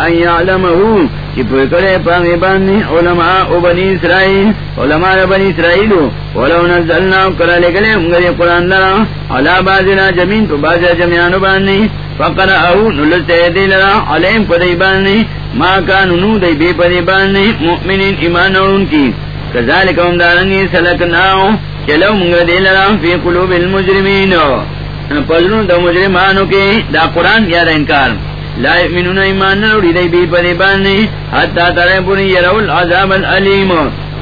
ان یعلمہو چی پاگی باندی علماء او بنی اسرائیل علماء بنی اسرائیلو ولو نزلنا کرا لگلے انگری قرآن لرا علا بازنا جمین تو بازا جمعانو باندی فقر او نلستے علیم پدی باندی ما کانو نو دی بی پدی باندی مؤمنین ایمان اون کی کذالک ام سلکناو چلو منگا دی فی قلوب المجرمین پزنو دا مجرمانو کے دا قرآن یا دا انکار. لا یؤمنون ایمان نروڑی دی بی پدی بانی حتی ترے پوری یرو العذاب العلیم.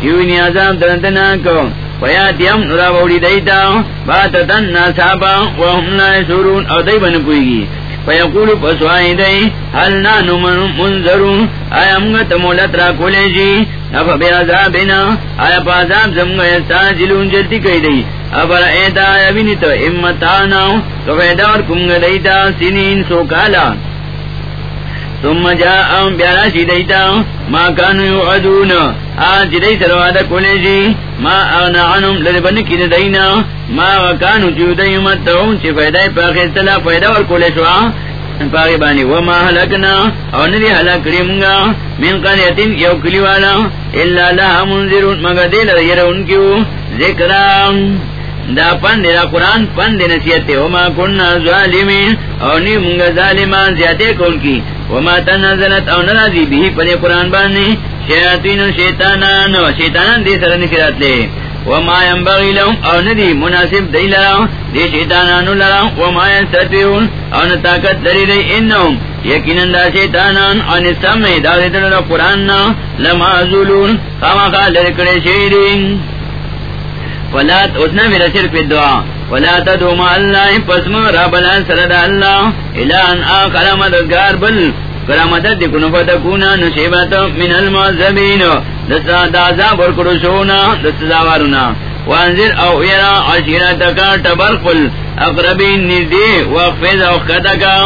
یونی عذاب درندناکو فیاتیم نرا بوڑی دیتا، باتتن ناسابا وهم لا سورون او دی بنپوئی فیقول پسوائی دی حل نانو من منظرون. آیا منگت مولت را کولے جی افا بی عذابنا. آیا پا عذاب زمگا یستاجلون جلتی کئی دی. افر ایتا آیا بینتا امتانا تو فیدار کمگا دیتا سنین سو کالا۔ ثم جاء بیارا شی دیتا ما کانو یعدون۔ آج دی سرواد کولے جی ما اغنا عنم لربن کی دینا۔ ما وکانو جو دی متعون چی فیدای پاکستلا فیدا ور کولے شوا۔ پاگی بانی، وما حلقنا او ندی حلق کرمگا من قریتن یو کلیوالا۔ اللہ لها منذرون، مگر دیل یرون کیو۔ ذکران۔ دا پند دا قرآن پند نصیحت وما کننا ظالمین. او نی منگا ظالمان زیادے کون کی وما تنزلت او نرازی بھی پدے قرآن باننے باننی شیطین شیطانان و شیطانان دی سر نکرات لے وما ينبغي لهم او ندی مناسب دی لرا. دی شیطانانو لرا. وما ينستطيعون او نتاکت دری دی. انہم یقیناً دا شیطانان ان سمع دا دیدن قرآن لما ظلون. خاما خالر کرے شیرین. فلا اتنا میرا صرف دعا فلا تدو ما اللہ پسم رابلا سرد اللہ الان آخر مددگار بل کرا مدد کنو فتکونا نشیبت من المعذبین دستا دازا برکرو شونا دستا داوارونا وانزر او ایرا عشیرتکا تبرقل اقربین نزدی وقفز او خطکا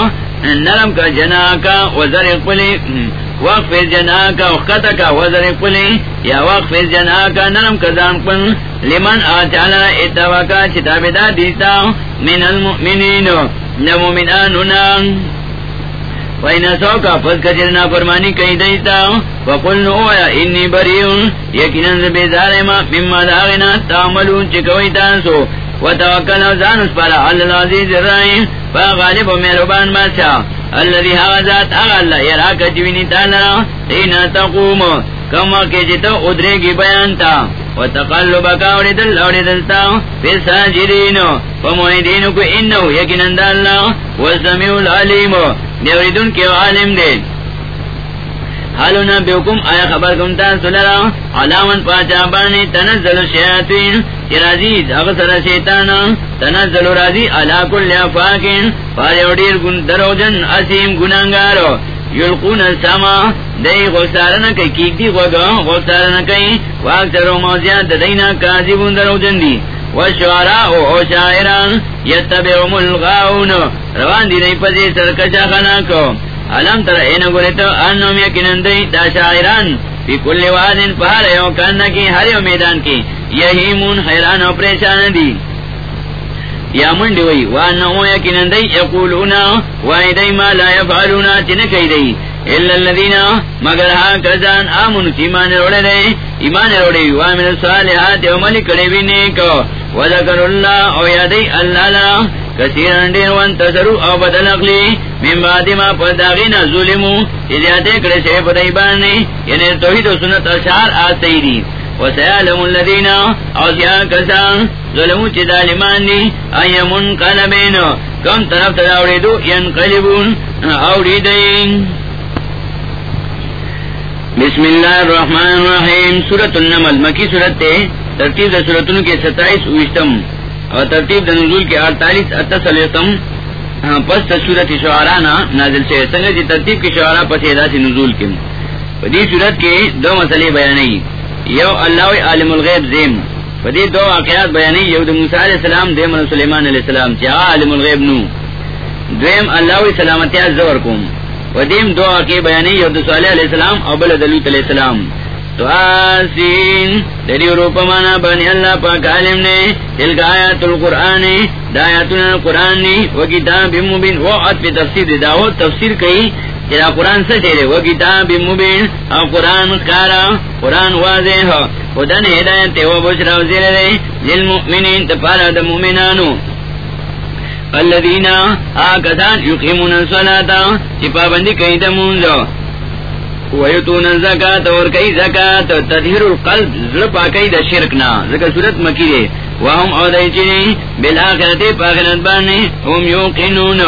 نرم کا جنا کا وزر قلی وقف جنا کا وقت کا وزر قلی، یا وقف جنا کا نرم کا دان پن لمن آچالا اتوا کا چتاب دا دیتا من المؤمنین نمومنانونا. وینا سو کا پس کچرنا فرمانی کئی دیتا وقل نویا انی بریون، یقیناً بیزار ما مما داغنا تعملون چکوئی تانسو وتوکل ازان اسپارا العزیز الرحیم. فغالب و مہربان بادشاہ. الذي هذات اغل يراك جويني تعالى حين تقوم. كما كجتا ادريگي بیان تا وتقلبك اوردل اوردلتا في الساجدين فموحدين کو انه يقين دا الله. والسميع العليم دیوریدن کے عالم دے حالونا بیوکم آیا خبر کمتا سلرا علامن پاچا بانی تنزل شیاطین رازی اغسر شیطانا تنزل رازی علا کل افاکین پاریو دیر دروجن اسیم گنانگارو، یلقون السما، دی غسارنا کئی کیک دی غوگا غسارنا کئی واکتر و موزیاد دینا کازیبون دروجن دی. وشعراء او شاعران یتبعهم الغاون روان دی دی پسی سرکشا خلاکو علم تر این گوریتو انم یکنن دی دا شاعران فی کل وادن پہر یو کرنا کی، ہر یو میدان کی۔ یہی من حیران و پریشان دی۔ یا منڈی وی وانہو یکنن دی یقولونا وائی دی ما لا یفعلونا چنکی دی۔ اللہ الذین، مگر ہا کسان آمن ایمان روڑے دے۔ ایمان روڑے وامن الصالحات و ملک کڑے نیکو۔ وذکر اللہ او یادی اللہ لرا کثیران دیر وانتصرو او بدل اقلی۔ من بعد ما پداغینا ظلمو اذیاتے کڑے سے پدائبانی یعنی توحید و سنت اشعار آسائی دی وسیعلم الذین او سیا کسان، ظلمو چی ظالمان دی ای منقلبین۔ کم طرف تداوڑی دو ینقلبون اوڑی دین بسم اللہ الرحمن الرحیم سورت النمل، مکی سورت تے، ترتیب دا سورتن کے ستائیس اوشتم اور ترتیب دا نزول کے اڑتالیس اتسلیتم ہاں، پس سورت شعرانا نازل سے سنگا جی ترتیب کی شعرا پس ادا سے نزول کے دی سورت کے دو مسئلے بیانی یو اللہ عالم الغیب زیم. فدی دو واقعات بیانی یو دا موسیٰ علیہ السلام دیم علیہ سلیمان علیہ السلام چاہا عالم الغیب نو. دویم اللہ سلامتی زور کم ودیم دو واقع بیانی یو دا صالح علیہ السلام او بل دلوت علیہ السلام. تو آسین دری روپ مانا بنی اللہ پاک عالم نے دل کا آیات القرآن دایاتنا القرآن نی و کتاب مبین و عطف تفسیر دا و تفسیر کئی جدا قرآن سے چیرے و کتاب مبین او قرآن کارا، قرآن واضح ہو خودن ہدایت و بشرا و زیر دے، للمؤمنین تپارا دا مؤمنانو۔ الذین آکسان یقیمون الصلاة چپا بندی کئی دا منزو ویتون الزکاة اور کئی زکاة تدہیر القلب زرپا کئی دا شرکنا ذکر صورت مکی دے۔ وهم او دای بالآخرت پاخرت بانی، هم یوقنون،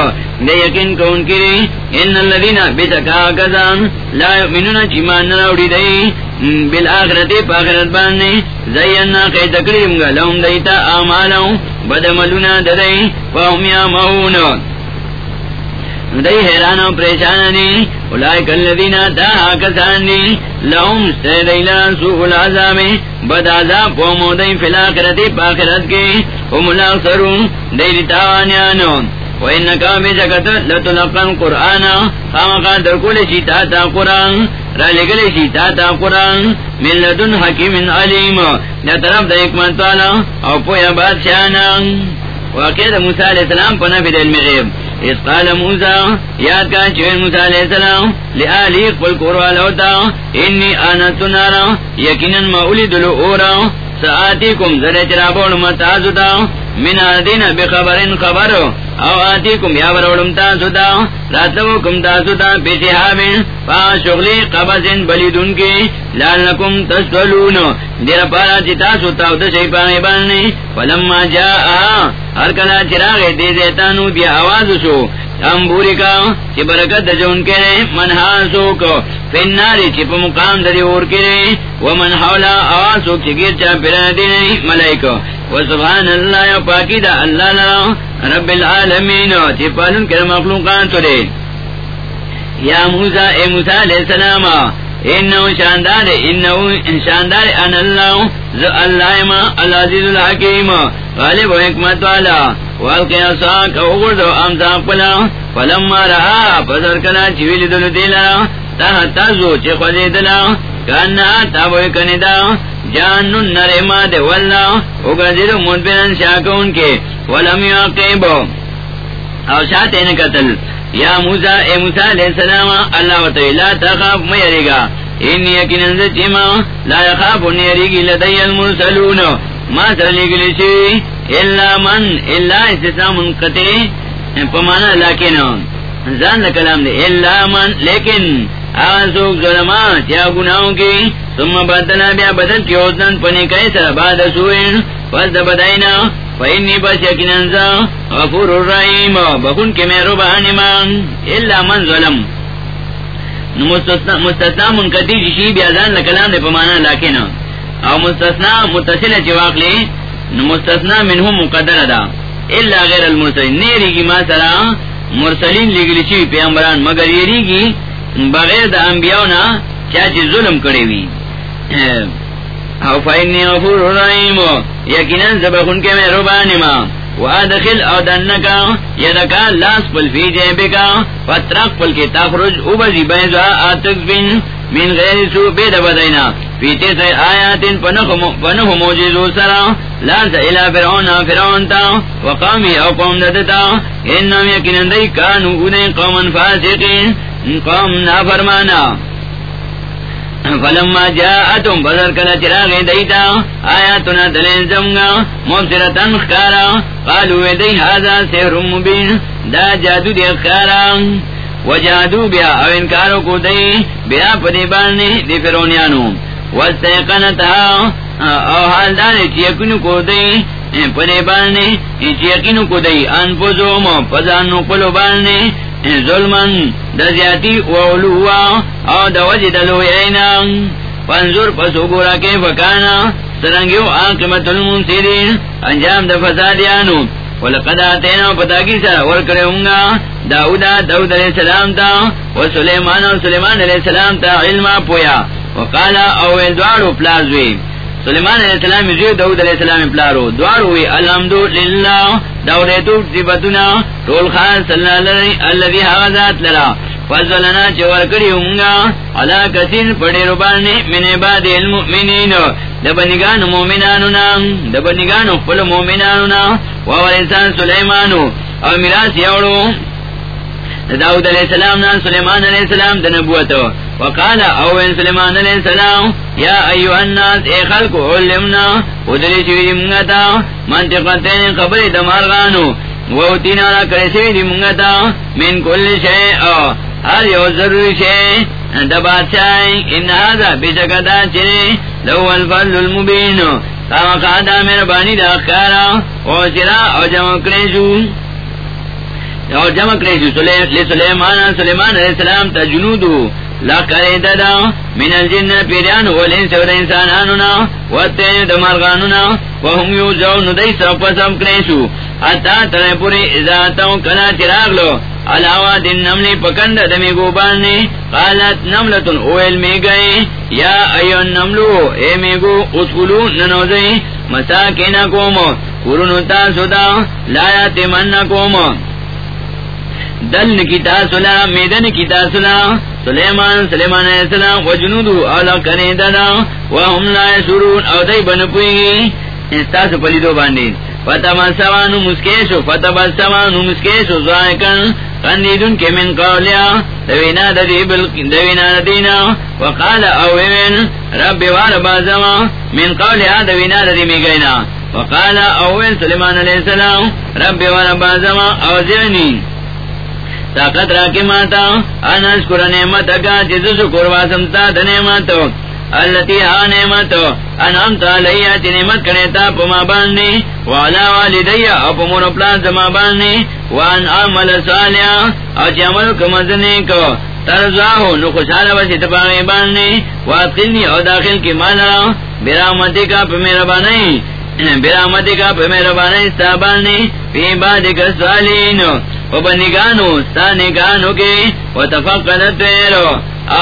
دے یقین کون کری ان الذین بتکا کزان لا یؤمنون چیمان نراوڑی دے۔ بالآخرت پاخرت بانی، زینا قی تکریم گا لهم دیتا آمالو بدملونا دے فهم یامہون دئی حیران و پریشان دی اولائک الذین تا کسان دی لهم سیدیلا سوء العذاب بد عذاب قومو دی فی الاخرت پاخرت کی هم الاخسرون دی تاوانیانو۔ وَإِنَّكَ بِشَكَتَ لَتُلَقَّى الْقُرْآنَ خامقا درکول شیطا تا قرآن۔ را لگل شیطا تا قرآن۔ من لدن حکیم علیم۔ یا طرف دا حکمت والا۔ او پویا بادشانا واقع دا موسیٰ علیہ السلام پنا فی دل مغیب اس قال موسیٰ یاد کا چوین موسیٰ علیہ السلام لآلی قل قرآن ہوتا انی آنت نارا یقینا مولی دلو اورا سآتیکم زر چرابون دینا من آدین بخبرین خبر آواتی کم یا وروڑم تاسو دا راتو کم تاسو دا پیسی حابین پا شغلی قبضین بلیدون کی لالنکم تسولون۔ دیر پارا چی تاسو تاستا او دشی پانی باننی فلما جا آہا ہر کلا چراغ دیزیتانو بیا آوازو شو۔ امبوری کا چی برکت جون کرے من ہاں حاسو کو فناری چی پا مقام دری اور کرے ومن حولا آوازو چی گیر چا پیرا دینے ملائکو۔ وسبحان اللہ یا پاکی دا اللہ لرا رب العالمین، چی پالن کر مخلوقان تو یا موسیٰ، اے موسیٰ علیہ السلام، انہو شاندار انہو شاندار، ان اللہ، ذو اللہ ما، العزیز الحکیم۔ غالب و حکمت والا. والقی اصاک اغردو امتا قلا فلما رہا پسر کلا چویلی دلو دیلا. تحتازو چی خوزی دلا. کانا تابوی کنیدا جانن نرما دے واللہ. اگرزیدو مدبرن شاکون کے. ولم یاقیبو او شاعتین قتل. یا موسیٰ، اے موسیٰ علیہ السلام، اللہ و تعالی لا تخاف میرے گا انی یقیناً زچیما لا یخاف نیریگی لدی المرسلون. ما سرلیگلی چی الا من، الا استثناء منقطع. پمانا لیکن زان کلام دے الا من، لیکن آسوک ظلمان چیا گناہوں کی ثم بدنا بیا بدل کی اوزن پنی کئی سر بعد سوئن پس دبدائینا فإنی بس یکننزا غفور الرحیم. بخون کے میرو بہانی مان الا من ظلم. مستثنا منقطی جشی بیا زان لکلام دے پمانا لیکن او مستثنا متصل چواقلی مستثنا منہم مقدر دا الا غیر المرسلین نیری کی ما سرا مرسلین لگلی چی پیامبران مگر یری کی بغیر دا انبیاؤنا چاچی ظلم کرے وی. او فائنی غفور الرحیم یقیناً زبخون کے میں ربانی ما. وادخل او دنکا یدکا لاس پل فی جیبکا فترق پل کی تخرج او بزی بیزا آتک بن من غیر سو بید بدینا. پیتے فی تیس آیاتن پنخ موجزو سرا. لانس الى فرعون فرعون تا. وقامی او قوم ددتا انم یقیناً دی کانو ادین قومن فاسقین. قوم نافرمانا. فلما جاءتم بذر کلا چراغ دیتا. آیاتنا دلین زمگا. مبصرتن خکارا. قالوا دی هذا سحر مبین. دا جادو دی خکارا. وجادو بیا او انکارو کو دی. بیا پدی بانی دی فرونیانو واستیقنتها او حال دانی کو دی پدی بانی کو دی انفزوم پزانو قلو بانی ظلمن دزیاتی و او دلو یعینا فانظر پسو گورا کے فکانا سرنگیو آقمت المنصرین انجام دا فسادیانو. ولقد آتینا پتا کی سر، ورکڑے ہونگا. داودا داود علیہ السلام تا، و سلیمان و سلیمان علیہ السلام تا علما پویا. وقالا او دوارو پلازوی سلیمان علیہ السلام زیو داود علیہ السلام پلارو. دواروی الحمدللہ دوریتو صفتنا طول خاص اللہ اللذی حغزات لرا. فضلنا چور کری ہونگا، علا کسین پڑے ربانی من عباد المؤمنین. دبنگان مومنانونا دبنگان اخفل مومنانونا وورسان سلیمانو. او میراس یوڑو داود علیہ السلام نا، سلیمان علیہ السلام دا نبوت وقال اوین سلیمان علیہ السلام یا ایوہ الناس اے خلق، علمنا ادری شوی منگتا منطقتین خبری دمارغانو ووتینا را کرسی دی منگتا من کل شیع ہر یو ضروری شیع دا بادشاہی ان هذا بشکتا چرے لو الفضل المبین کاما میرا بانی دا اخکارا او چرا او جمع کریشو اور جمع کرے سلیمان سلیمان علیہ السلام تا جنودو لا کرے دادا من الجن پیریان والانس والانسانانونا والتین دمارغانونا وهم یوزعون دی سب پسم کریشو حتا ترے پوری ازاتاو کلا کنا چراغلو علاوہ دن نملی پکند دمی گوبانی. قالت نملتن اویل می گئی. یا ایون نملو، اے میگو اسکلو ننوزی مساکینا کومو قرونو تاسو دا لایا تمن کومو دل کی تاسلا میدن کی تاسلا سلیمان سلیمان علیہ السلام و جنودو اولا کرے دادا وهم لا شرون او دی بن بنپوئی استاسو یعنی پلیدو باندی۔ فتبا سوانو مسکیشو فتبا سوانو مسکیشو، زائکن قندیدن کے من قولیا۔ دوینا ددی دوینا دینا۔ وقال اوین رب وار بازما۔ من قولیا دوینا ددی می گینا وقال اوین سلیمان علیہ السلام، رب وار بازما اوزینی طاقت راکی ماتا، انس کر نعمت کا جز شکر واسم تا دنعمت اللتی ها نعمت انعمت علیہ چی نعمت کنیتا پما باننی وعلا والدی اپا مون پلاس ما باننی وان عمل صالحا اچی عمل کمزنی کو ترزاہو نو خوشحال بسی تپاغی باننی واتقلنی او داخل کی مالا، برامتی کا پا میرا باننی برامتی کا پا میرا باننی استابانی فی بادی کسوالینو و بندگانو ستا نگانو کے و تفقدت تیرو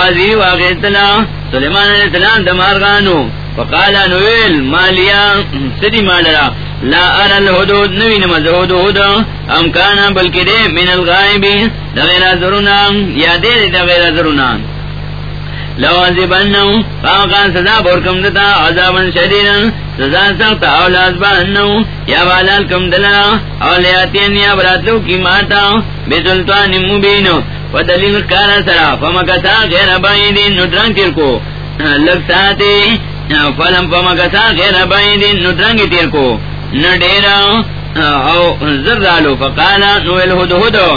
آزی واقعتنا سلیمان علیہ السلام دمارغانو وقالا نویل، مالیا، سدی مالرا. لا ارى الحدود نوی نمز حدود. ام کانا بلکی دے، من الغائبی دغیر ذرونا یا دے دے دغیر ذرونا لو فاقان سزا بورکم دتا، عذابا سزا سخت اولاد بانو یا بالال کم اولیاتین یا براتلو کی ماتا. بے سلطان مبینو و دلیل کارا سرا. فمکسا غیر بائیدین ندران تیر کو. لگ ساتے فلم فمکسا غیر بائیدین ندران تیر کو. نڈیرا. او زردالو. فقالا نو الہدہدو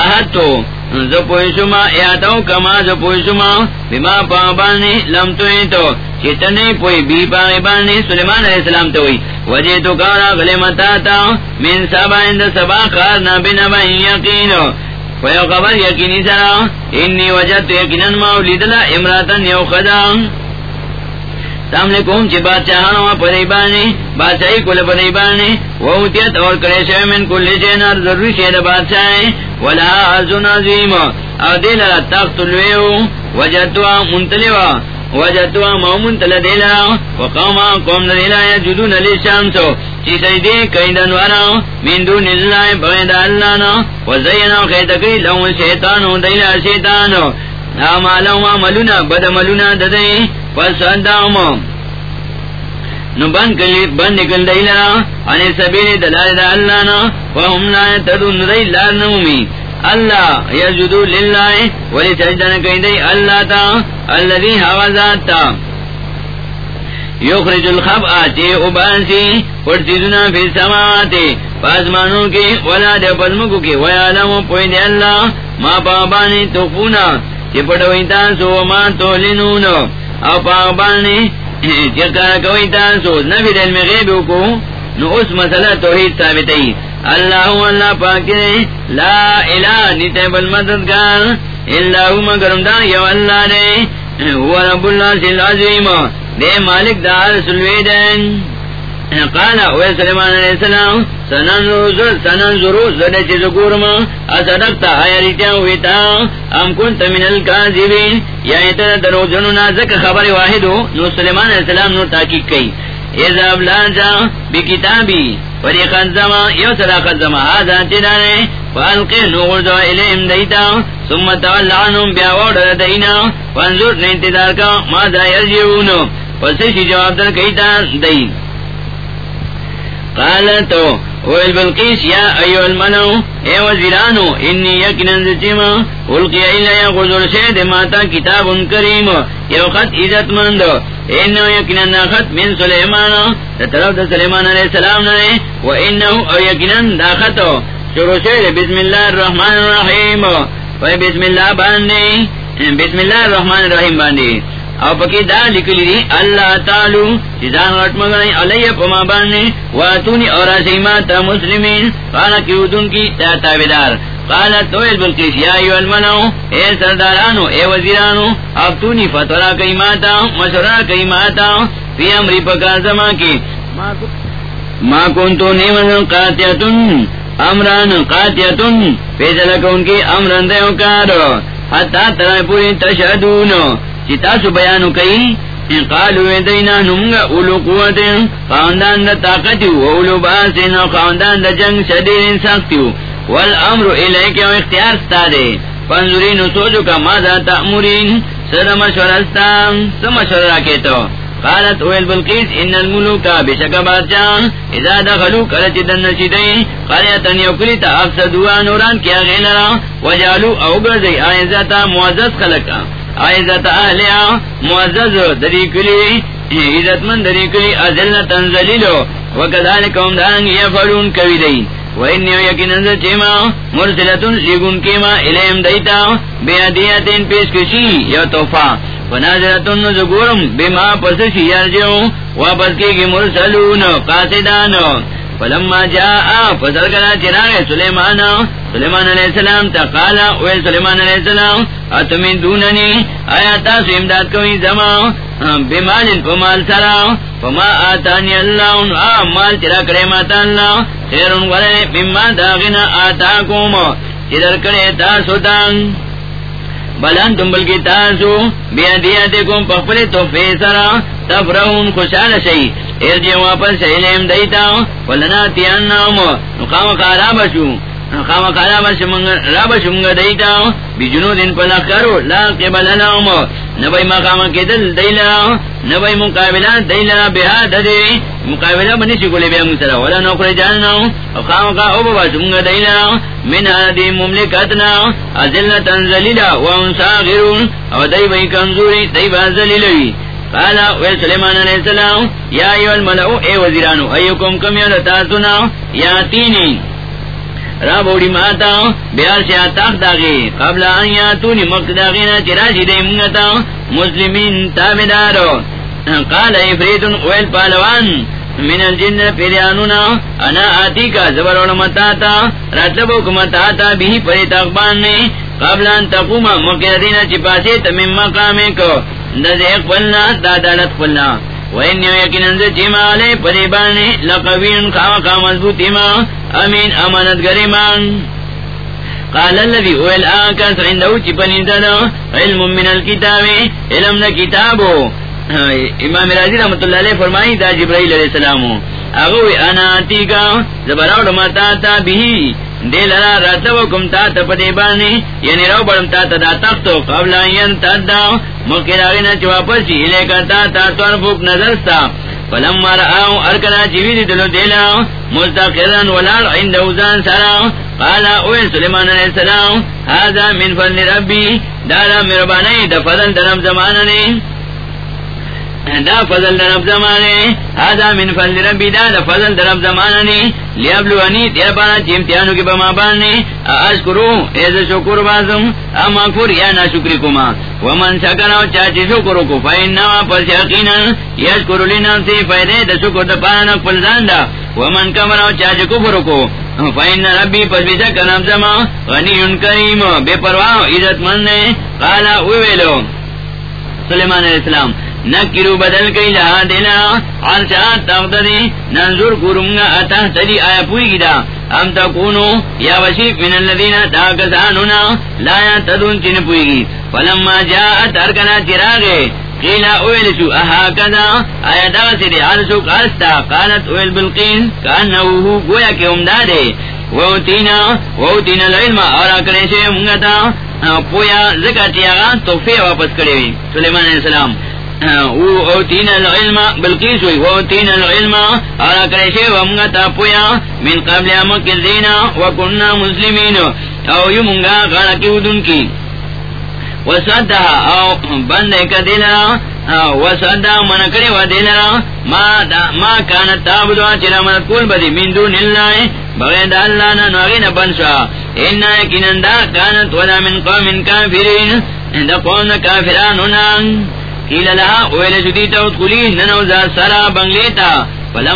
احدتو زپوشما یاتو کما زپوشما بما پابانی لم توئی تو چتنے پوئی بی پاگی بانی سلیمان علیہ السلام توئی. وجہ تو کارا غلمتا تا، من سبا اند سبا خارنا بنبا یقینو ویو خبر یقینی سرا، انی وجد یقینن مولیدلا امراتن یو خدا. سامنے کوم چی بادشاہانو ہاں، پدی بانی بادشاہی کل پدی بانی ووتیت اور کرے شوی من کل شینر ضروری شید بادشاہی، ولا عزن عظیم۔ او دیل تخت لویو وجدتوا منتلیوا وجدتوا مومنتل دیلا وقوما قوم دیلا یجدون لی شامسو چی سیدی قیدن ورا۔ من دون اللہ بغید اللہ نا۔ وزینو خیتکی لهم شیطانو دیلا شیطانو آمالو عملونا، بد ملونا ددئی پس اندامو نو بند کلی، بند کل دیلا انی سبیل دلال دا اللہ نا وهم لا تدون دی لار نومی. اللہ یجدو للہ، ولی سجدن کئی دی اللہ تا، اللذی حوازات تا. یخرج الخب آتی ابانسی پرسیدنا فی سماواتی پاسمانوں کی، ولا دے پزمکو کی، ویعلمو پوئی دی اللہ، ما پابانی تخفونا. چی پڑوئی تاسو ما تولنون او پابانی چکر کوئی تاسو نفی دل میں غیبو کو، نو اس مسئلہ توحید ثابتی اللہ اللہ پاکی لا الہ نیتے بالمددگار اللہ مگرم دا یو اللہ دے. هو رب اللہ سل عظیم دے مالک دار سلویدن قال او سلیمان علیہ السلام سننظر سننظر زده چیز گورما، اصدقتا ہوئیتا. ام کنت من یا درو جنونا خبر واحدو. نو سلیمان علیہ السلام نو تحقیق کئی. اذا ابلانجا بکتابی. زما یو صداقت زما آزا چیدانے فالقی الیم دیتا. ثم دینا. فانظر انتظار کا. ما جواب در کیتا دی قالت ویل بلقیس، یا ایو المنو، اے وزیرانو، انی یکنن زچیما، القی ایلا غزر شید ماتا کتاب کریم، یو خط عزت مند، انو یکنن خط من سلیمان طرف دا سلیمان علیہ السلام نے و انو او یکنن دا خطو شروع شید، بسم اللہ الرحمن الرحیم، و بسم اللہ باندی، بسم اللہ الرحمن الرحیم باندی۔ او پکی دا لکلی دی اللہ تعالو چیزان غٹ مگنی علی پما باننی واتونی اور سیمات مسلمین. قانا کیودون کی تا تابدار قالت تویل بلقیس، یا ایو المنو، اے سردارانو، اے وزیرانو اب افتونی فتورا کئیماتا مشورا کئیماتا فی امری پکار زمان کی. ما کنتو نیمن قاتیتن، امران قاتیتن فیصلہ کون کی امران دیو کارو، حتی ترائی پوری تشہدونو. چتا سو بیانو کئی قالو دینا نمگا اولو قوت خاندان دا طاقتیو اولو باسن، خاندان دا جنگ شدیر سختیو والامر الیک و اختیار ستا دے. فانظرین سوچو کا مادا تأمورین، سر مشورستا سمشور راکیتو. قالت اویل بلقیس، ان الملوکا بشکا بادشاہ، اذا دخلو کلچ دن نشیدئی قریتن یوکلی تا افسدوا نوران کیا غیلرا وجالو اوگرزی آئیزتا معزز خلقا. عزت اہلیا، معزز دری کلی، عزت من دری کلی ازلنا ذلیلو وکذالک هم دان یفعلون کوي دی وإنه يكن چما مرسلتون سیگون کیما الیم دیتا. بیادیتین پیش کشی، یا توفا. فنازلتون زگورم بما پسشی یرجعو. واپس کی گی مرسلون قاسدانو فلما جاء فصل کلا چراغ سلیمان سلیمان علیہ السلام تا قالا سلیمان علیہ السلام، اتمین دوننی، آیا تاسو امداد کوئی زمان بمال پمال سرا، فما آتانی اللہ آم مال چرا کرے ماتا اللہ، خیرون ولے بما داغنا آتاکوم چدر کرے تاسو تان بلان تم بلکی تاسو، بیا دیا دیکھو پخپلے تو فیسرا تفرحون خوشحال شئی۔ ارجع واپس علم دیتا، ولنا تیان نام نقام قارا بشو خام قارا بشمنگ را بشمنگ دیتا. بجنو دن پلا کرو. لا قبل لهم. نبای مقام کدل دیلا. نبای مقابلہ دیلا. بها ددی مقابلہ بنی شکولی بیا مسرا ولا نوکر جاننا. خام قا او بشمنگ دیلا. من هذه مملکتنا. ازلنا ذلیلا وان صاغرون. او دی بی کمزوری دی با ذلیلوی قال وی سلیمان علیہ السلام. یا ایو الملعو اے وزیرانو. ایوکم کم یو لتاسونا یا تینی. را بوڑی ماتا، بیار سے آتاق داغی، قبل آن تونی مقت داغینا چراشی دی منگتا مسلمین تابدارو۔ قال افریتن ویل پالوان، من الجن پیریانونا، انا آتی کا زبر علمتاتا رتبو کمتاتا بھی پری تقبان نے قبل ان تقوم مقیدین چپاسی تمیم مقامی کو دزیق پلنا دادالت پلنا وین یقیناً چیما علی لقوین مضبوط ایما امین امانت گریمان قال الذي هو عنده علم من الكتاب علم کتابو امام رحمت اللہ علیہ فرمائی دا جبرائیل علیہ السلام اگوی انا کا زبراؤ متا تا بھی دے لرا راتو کم تا تا پدے بانی یعنی رو بڑم تا تا تختو قبل این تا دا مکر آگینا چوا پسی الے کا تا توان فوک نظر ستا فلما رآو ارکنا چویدی دلو دیلا. مستقرن ولار عند اوزان سرا. قالا اوی سلیمان علیہ السلام، هذا من فضل ربی. دادا مربانی دا فضل درم زماننی دا فضل در رب زمانے، هذا من فضل ربی، دا دا فضل در رب زمانے لیبلوانی تیر پانا چی امتحانو کی بما بانے. اشکرو ایز شکر بازم، اما کفر یا نا شکری کما. ومن شکرو چاچی شکرو کو فین نوا پس یقینا یشکرو لینم سی فیدے دا شکر دا پانا پل زاندا. ومن کمرو چاچی کفر کو فین ربی پس بیشک رب زما. غنی ان کریم، بے پرواہ عزت من نے. قالا اویلو سلیمان علیہ السلام نکرو بدل کئی لہا دینا عرشات تغدری ننظر کرونگا اتح تلی آیا پوئی گی دا ام تکونو یا وشیف من اللذین تاکسانونا لا یا تدون چن پوئی گی۔ فلما جاءت ارکنا چراغے، قیلا اویل شو احا کدا۔ آیا دا سری عرشو کارستا قالت اویل بلقین، کانہو گویا کہ امدادے ووتینا ووتینا العلم اور اکڑے سے منگتا۔ پویا زکاتی آغا توفی واپس کرے ہوئی سلیمان علیہ السلام۔ اوتین العلم بلقیس ہوئی اوتین العلم آرا کرشے ومگا تا پویا، من قبل امک الزینا وکننا مسلمین. او یو منگا کی ودن کی وصدها او بند کا دلرا وصدا من کرے و دلرا ما ما کانت تابدوا چرا من کول بدی من دون اللہ بغیر اللہ نا نوغین بنسا انا یکنن دا کانت ودا من قوم کافرین. دا قوم کافران کافرانونا کیل لها اویل جدیتا ادخلی ننوزا سرا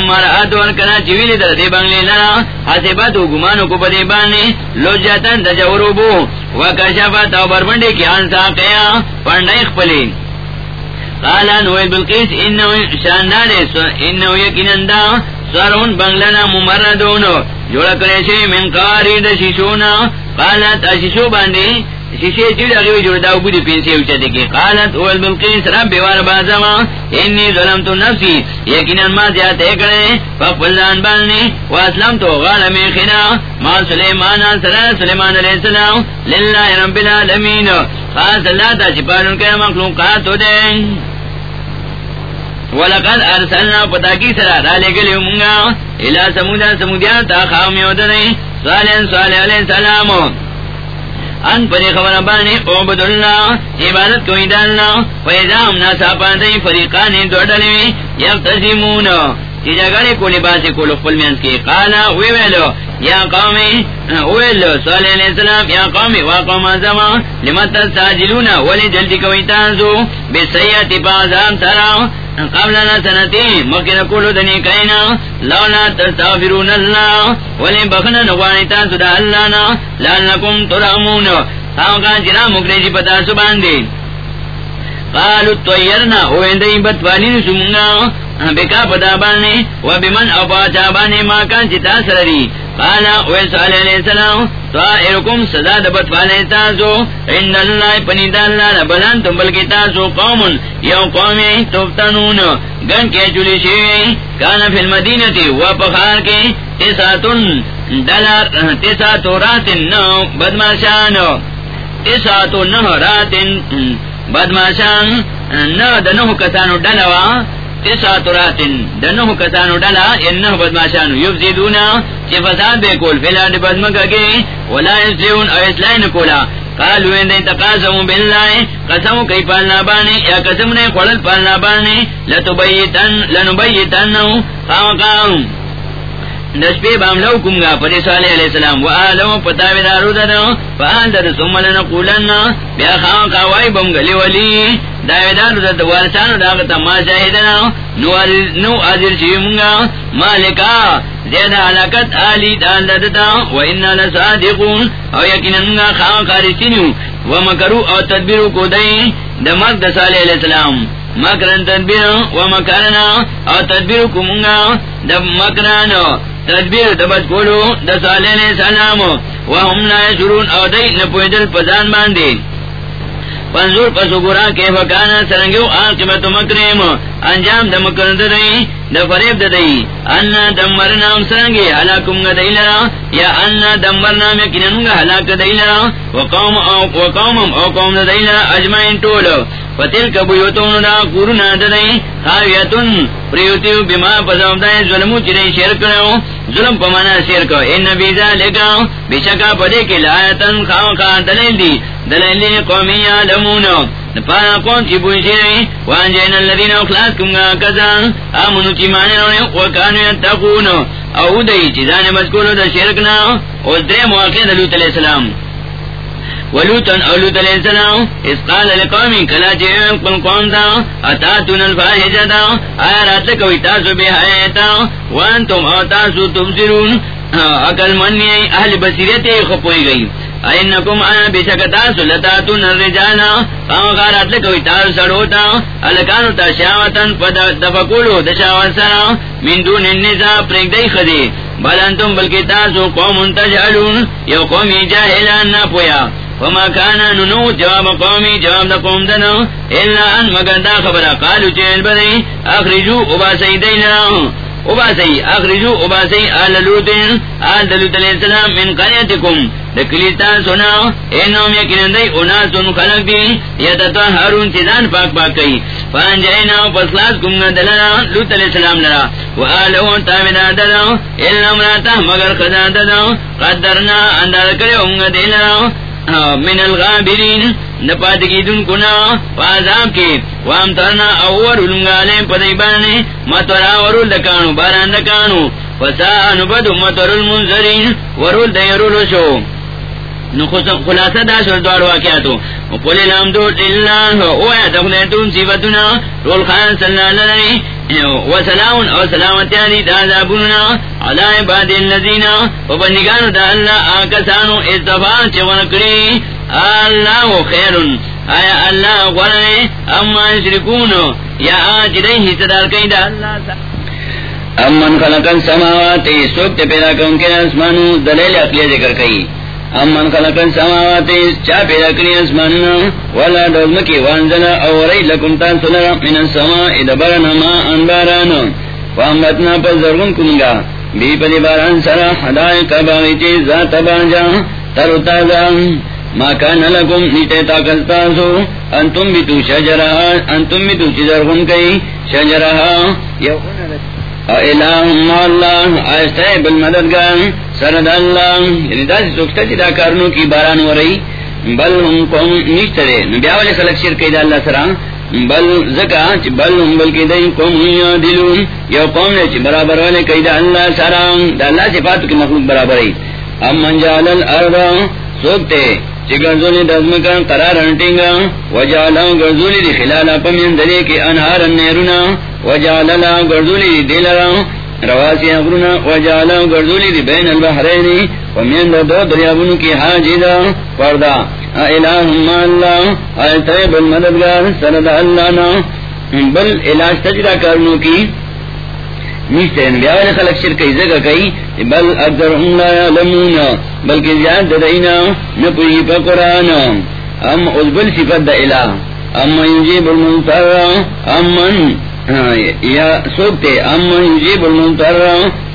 مارا اتوار کنا چویلی در دی بنگلی لنا حسبتو گمانو کو پدی بانی لجتن تجوروبو وکشفت او بربنڈی کی انسا قیا. پندائی خپلی قالا نویل بلقیس، انہو شاندار سرون بنگلنا ممردونو جوڑا کرے من قاری دا شیشونا. قالت، اشیشو باندی شیشے چیڑ اگوی جوڑ داو بودی پینسی اوچا دیکی. قالت اول بلقیس رب بیوار بازما. انی ظلمتو نفسی. یقینا ما زیادہ کرے فقبلان باننی و اسلام تو غالا میں خنا ما سلیمان سرا سلیمان علیہ السلام. للہ رب العالمین. خاص اللہ تا چپارن کے مخلوقاتو دیں. ولقد ارسلنا پتا کی سرا رالے گلی مونگا. الى سمودا سمودیا تا خامیو دنی صالح صالح علیہ السلام. ان پری خبر بانی عبد اللہ عبادت کوئی ڈالنا فیضام ناسا پاندئی فریقانی دو ڈلوی یقتزیمون چی جگڑی کو لباسی کو لقبل مینس کی، قالا وی ویلو، یا قومی ویلو صلی اللہ علیہ السلام، یا قومی واقوم آزما لمت تستاجلون ولی جلدی کوئی تانزو بی سیعتی پازام سراؤ قبلنا سنتی مکر کولو دنی کئینا لولا تستغفرون اللہ، ولی بخنا نغوانی تاسو دا اللہ نا لانکم ترامون خامقا چرا مکریجی پتا سبان دی قالو تویرنا اویندئی بطوانی سمونگا بکا پدا بانی و بمن او پاچا بانی چتا سرری. قالا ویسا علیہ السلام طائرکم سزا دبت والے تاسو عند اللہ پنید اللہ لبلان تم بلکی تاسو قوم یو قومی توفتنون. گن کے چلی شیوی. کانا فی المدینتی و پخار کے. تساتن دلار تساتو راتن نو بدماشان. تساتو نو راتن بدماشان. نو دنو کسانو دلوا تساتراتن. دنو کسانو ڈالا، انہو بدماشانو یفزیدونا چی فساد بے کول فیلاد بدمکا کے. ولا اسلیون او اسلائن کولا. قالو اندی تقاسمو باللہ، قسمو کئی پالنا بانے، یا قسم نے قلل پالنا بانے. لتبیتن لنبیتنو خامقاہم نسبی باملو کمگا پدی صالح علیہ السلام و آلو پتاوی دارو دارو فآل در سمال نقولن. بیا خامقا وائی بمگلی ولی. داویدان دا دوارسانو داغتا ما شاہدنا نو آزر شوی جی منگا مالکا، زیادہ علاقت آلی دال دادتا و انا لصادقون. او یقینا منگا خام خارسینیو و مکرو او تدبیرو کو دئی دا مک دا صالح علیہ السلام مکرن تدبیر و مکرنا. او تدبیرو کو منگا دا مکرانو. تدبیر دبت کولو دا صالح علیہ السلام و هم لا شرون او دئی نپویدل پزان باندی پنزور پسو گورا کے فکانا سرنگیو آقبت مکریم. انجام دا مکرد دئی دا فریب دا دئی انا دمرنام سرنگی حلاکم گا دئی لرا. یا انا دمرنام یکننگا حلاک دئی لرا. وقوم او قوم او قوم دا دئی لرا اجمعین طولو فتل کبیوتون دا قرنا دا دئی خاویتون پریوتیو بما پسوم ظلمو چرے شیر کرو ظلم پمانا شیر کرو. ان بیزا لگا بشکا پدے کے لایتن خواہ خواہ دلیل دی. دلیل قومی عالمون. نپانا قوم چی بوشی وان جین اللذین اخلاص کمگا کسان آمنو چی مانی رونے وکانو یتقون. او دئی چی زان مذکولو دا شرکنا او درے مواقع دلوت علیہ السلام. ولوتن اولوت علیہ السلام اس قال لقومی کلا چیوین قل قوم دا، اتاتون الفاحجہ دا آیا رات لکوی تاسو بے حیتا وانتم او تاسو تبصرون، اکل منی اہل بصیرت خپوئی گئی۔ اینکم آیا بشکتا سلطاتون الرجانا فاغارات لکوی تاسو سڑوتا، الکانو تا شاوتن پا دفکولو دشاوت سرا، من دون النساء پریک دی خدی۔ بل انتم بلکی تاسو قوم تجعلون یو قومی جاہلان نا پویا وما كان ننو جواب قومي، جواب دا قوم دنا، إلا أن مگر دا خبر قالوا جيل بدي أخرجوا أباسي دينا. أباسي، أخرجوا أباسي آل لوت آل دلوت علیہ السلام من قريتكم. دکلیتا سنا اینوم یکنن دی اونا سن خلق دی یتتا حرون چیزان پاک پاک کئی. فان جائنا پسلاس کمگا دلنا لوت علیہ السلام لرا. و آلہو تابدا ددا اللہ مراتا مگر خدا ددا قدرنا اندار کرے، امگا دلنا من الغابرین نپات کی دن کنا پازاب کی وام ترنا اور علمگالے پدیبانے متورا ورول دکانو، باران دکانو فسا نبدو متور المنظرین، ورول دیرولو شو. خلاصہ دا شر دوار واقعاتو. قل الحمد للہ اویا دخلیتون صفتنا رول خان صلی اللہ علیہ وسلام او سلامتیانی دا عذابوننا علا عباد اللذین و بندگانو دا اللہ آکسانو اتفاق چونکری اللہ خیرن، آیا اللہ غرنے، اما شرکونو یا آج رہی صدار کئی دا اللہ سا امن خلق السماوات سوکت پیدا کون کے اسمانو دلیل اقلی ذکر کئی۔ امن خلق السماوات چا پیدا کری اسماننا والا دوزمکی وانزلا اوری لکم تانسولا من السماء دبرنا ما انبارانا فامتنا پر زرگن کنگا بی پدی باران سرا حدائق باغیتی ذات بانجا تر تازا ما کان لکم نیتے تاکستاسو انتم بیتو شجرہا انتم بیتو چی زرگن کئی شجرہا یوکن لکم بالمددگار سرد اللہ. یعنی دا سوکتا چی دا کارنو کی باران و رئی بل ہم قوم نیشترے نبیا والے خلق شرک دا اللہ سرا. بل زکا چی بل ہم بلکی دئی قوم یا دلون یو قوم نے چی برابر والے کئی دا اللہ سرا. دا اللہ صفاتو کی مخلوق برابر رئی ام من جعل الارض سوکتے. چی گرزولی دزمکا قرار انٹنگا. وجعلا گرزولی دی خلالا پمین دلے کی انہار النیرونا وجعلنا گردولی دلرا. رواسی اغرونا اغرنا وجعلنا گردولی دی بین البحرینی ومین دا دو دریابن کی حاجی دا پردا الہم اللہ آیتای بالمددگار سرد اللہ نا. بل علاج تجرہ کرنو کی نیشتے نیشتین بیاوی خلق شرکی زگا کئی، بل اکثر ہم لا یعلمون، بلکہ زیاد دینا نپوی پا قرآن. ام ازبل صفت دا الہ، ام یجیب المنتر، ام من یا سوکتے امن یجیب المنتر،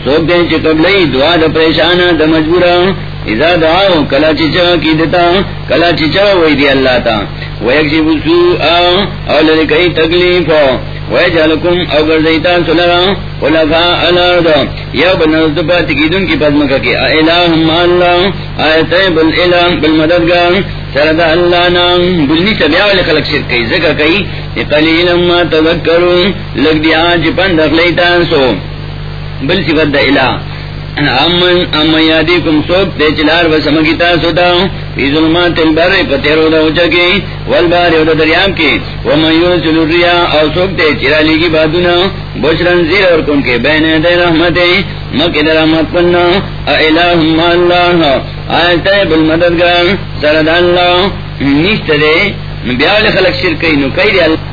سوکتے چی قبلی دعا دا پریشانا دا مجبورا، اذا کلا چچا کی دتا، کلا چچا وی دی اللہ تا۔ ویکشی بسوء او تکلیف ویجالکم او گرزیتا سلرا، خلفاء الارد یا بنرد کی دن کی کی الہم اللہ آیتے بالالہ سرد اللہ نام بلی سبیا والے خلق شرک کئی، ذکر کئی قلیل ما تذکرون، لگ دیا جی پند اخلیتا سو۔ بل صفت دا الہ۔ امن امن یادی کم سوک دے چلار و سمگیتا سوتا فی ظلمات البر پتیرو دا اچا کی، والبار یو دا دریاب کی. ومن یرسل الریا، او سوک دے چرالی کی بادونا. بشرن زیر اور کن کے بین دے رحمت مکی در رحمت پننا. الہم اللہ. آیتا بالمددگار سرد اللہ. نیشت دے. بیال خلق شرکی نو، کئی دی اللہ.